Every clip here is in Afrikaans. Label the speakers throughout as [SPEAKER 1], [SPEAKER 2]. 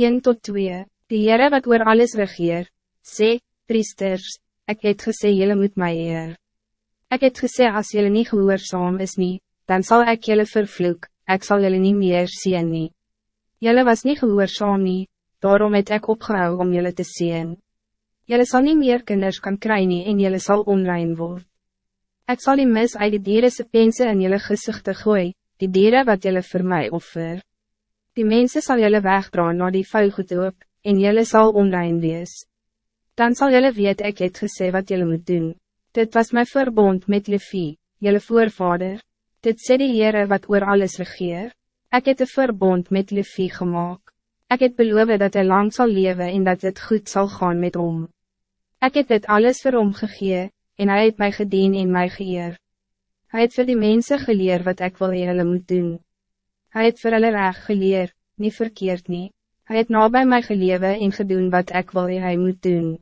[SPEAKER 1] 1 tot 2 Die Heere wat oor alles regeer, sê, priesters, ik het gesê jylle moet my eer. Ik het gesê as jylle nie gehoorzaam is nie, dan zal ik jylle vervloek, ik zal jylle nie meer sien nie. Jylle was niet gehoorzaam nie, daarom het ik opgehou om jylle te sien. Jylle sal nie meer kinders kan kry nie en jylle sal onrein word. Ik zal die mis uit die dierese pense in jylle gezichte gooi, die dieren wat jylle voor mij offer. Die mensen zal jylle wegdraan naar die vuilgoed en jylle zal onrein wees. Dan zal jylle weet ek het gesê wat jylle moet doen. Dit was mijn verbond met Levi, jylle voorvader. Dit sê die Heere wat oor alles regeer. Ek het een verbond met Levi gemaakt. Ik het beloof dat hij lang zal leven en dat het goed zal gaan met hom. Ik het dit alles vir hom gegee, en hij het mij gedien en mij geëer. Hij het voor die mensen geleerd wat ik wil hulle moet doen. Hij het voor hulle reg geleerd, niet verkeerd niet. Hij het na bij mij gelewe en gedoen wat ik wil hy moet doen.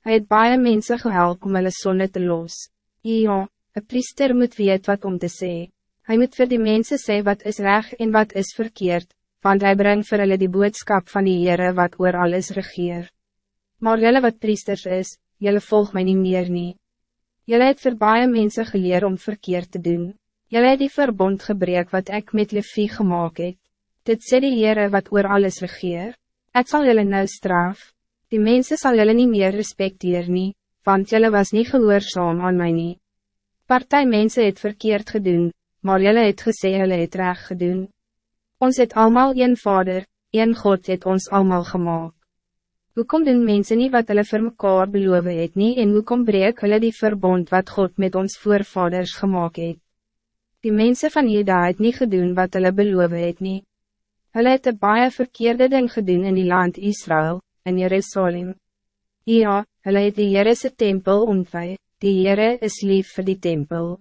[SPEAKER 1] Hij het baie mensen gehelp om hulle sonde te los. Ja, een priester moet weet wat om te zeggen. Hij moet voor die mensen zeggen wat is recht en wat is verkeerd, want hij brengt voor hulle die boodschap van die Heere wat oor alles regeer. Maar jelle wat priesters is, jelle volg mij niet meer nie. Jelle het vir baie mense geleer om verkeerd te doen. Jelle het die verbond gebreek wat ik met Levi gemaakt het. Dit sê die Heere wat oor alles regeer. Ik zal jullie nou straf. Die mensen zal jullie niet meer respecteer nie, want jullie was niet gehoorzaam aan mij nie. Partij mensen het verkeerd gedoen, maar jullie het gesê jullie het reg gedoen. Ons het allemaal een vader, een God het ons allemaal gemaakt. Hoe kom doen mensen niet wat hulle vir mekaar beloof het nie en hoe kom breek hulle die verbond wat God met ons voorvaders gemaakt het? Die mensen van Jeda het niet gedoen wat hulle beloof het nie. Hulle het een baie verkeerde ding gedoen in die land Israël, in Jerusalem. Ja, hulle het die Heerese tempel ontwij, die Heere is lief voor die tempel.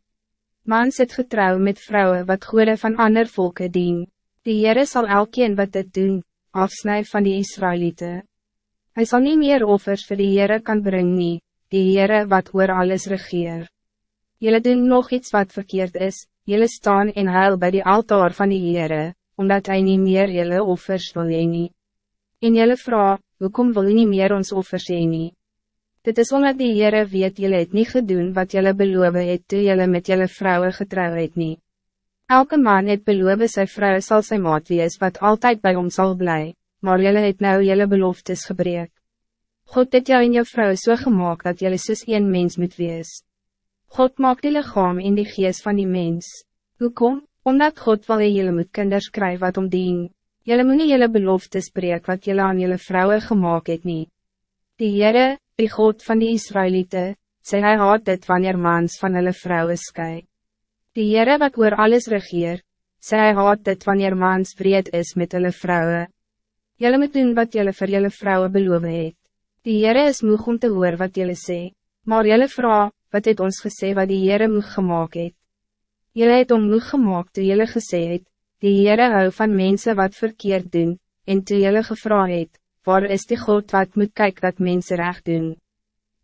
[SPEAKER 1] Mans het getrouw met vrouwen wat goede van ander volken dien. Die Heere sal elkeen wat dit doen, afsnij van die Israëlieten. Hij zal niet meer offers voor die Heere kan brengen, nie, die Heere wat oor alles regeer. Jullie doen nog iets wat verkeerd is, jullie staan in huil bij die altaar van die Heere, omdat hij niet meer jullie offers wil heen nie. En jullie vraag, hoekom wil je niet meer ons offers heen nie? Dit is omdat die Heere weet jullie het niet gedoen wat jullie beloven het toe jullie met jullie vrouwen getrouw het nie. Elke man het beloven sy vrou sal sy maat wees wat altijd bij ons zal blij, maar jullie het nou jullie beloftes gebreek. God het jou en jou vrouw so gemaakt dat jullie soos een mens moet wees. God maakt die lichaam in die geest van die mens. Hoekom? Omdat God wil jy moet kinders kry wat om dien. Jylle moet nie jylle belofte spreek wat jylle aan jylle vrouwen gemaakt het nie. Die Heere, die God van die Israëlieten, sê hy haat dit wanneer mans van hulle vrouwen sky. Die Heere wat oor alles regeer, sê hy haat dit wanneer mans vreed is met hulle vrouwen. Jylle moet doen wat jylle vir jylle vrouwen beloof het. Die Heere is moeg om te hoor wat jylle sê, maar jylle vraag, wat het ons gesê wat die Heere moeg gemaakt het. Jullie het om moeg gemaakt toe jullie gesê het, die Heere hou van mensen wat verkeerd doen, en toe jullie gevra het, waar is die God wat moet kijken dat mensen recht doen.